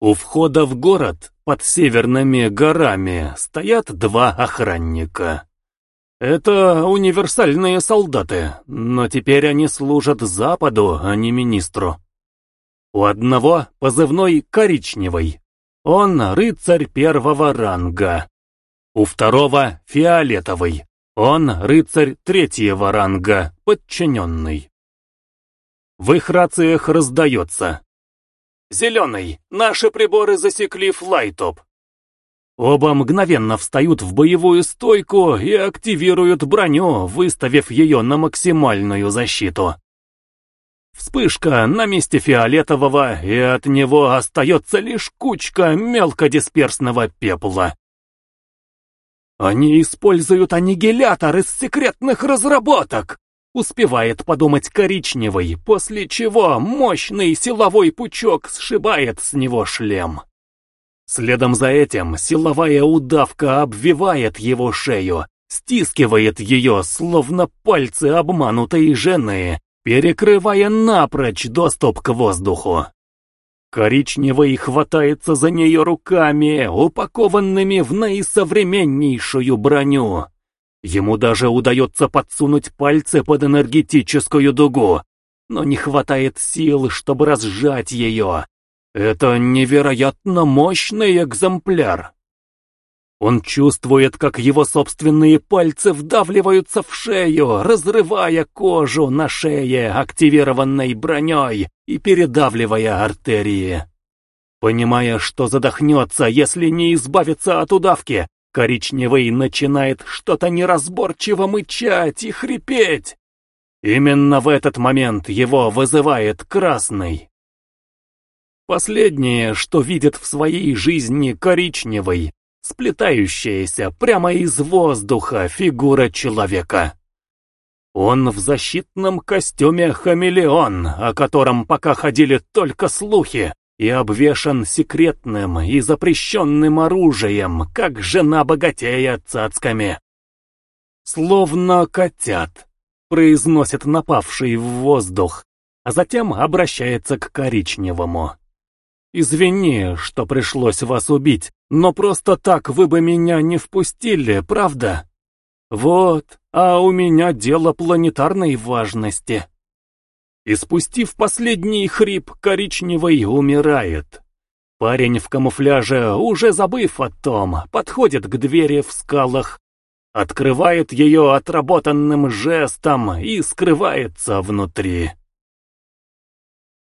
У входа в город под северными горами стоят два охранника. Это универсальные солдаты, но теперь они служат Западу, а не министру. У одного позывной коричневый. Он рыцарь первого ранга. У второго фиолетовый. Он рыцарь третьего ранга, подчиненный. В их рациях раздается. «Зеленый, наши приборы засекли флайтоп». Оба мгновенно встают в боевую стойку и активируют броню, выставив ее на максимальную защиту. Вспышка на месте фиолетового, и от него остается лишь кучка мелкодисперсного пепла. Они используют аннигилятор из секретных разработок, успевает подумать коричневый, после чего мощный силовой пучок сшибает с него шлем. Следом за этим силовая удавка обвивает его шею, стискивает ее, словно пальцы обманутой жены, перекрывая напрочь доступ к воздуху. Коричневый хватается за нее руками, упакованными в наисовременнейшую броню. Ему даже удается подсунуть пальцы под энергетическую дугу, но не хватает сил, чтобы разжать ее. Это невероятно мощный экземпляр. Он чувствует, как его собственные пальцы вдавливаются в шею, разрывая кожу на шее, активированной броней, и передавливая артерии. Понимая, что задохнется, если не избавиться от удавки, коричневый начинает что-то неразборчиво мычать и хрипеть. Именно в этот момент его вызывает красный. Последнее, что видит в своей жизни коричневый, сплетающаяся прямо из воздуха фигура человека. Он в защитном костюме хамелеон, о котором пока ходили только слухи, и обвешан секретным и запрещенным оружием, как жена богатея цацками. «Словно котят», — произносит напавший в воздух, а затем обращается к коричневому. «Извини, что пришлось вас убить, но просто так вы бы меня не впустили, правда? Вот, а у меня дело планетарной важности». И спустив последний хрип, коричневый умирает. Парень в камуфляже, уже забыв о том, подходит к двери в скалах, открывает ее отработанным жестом и скрывается внутри.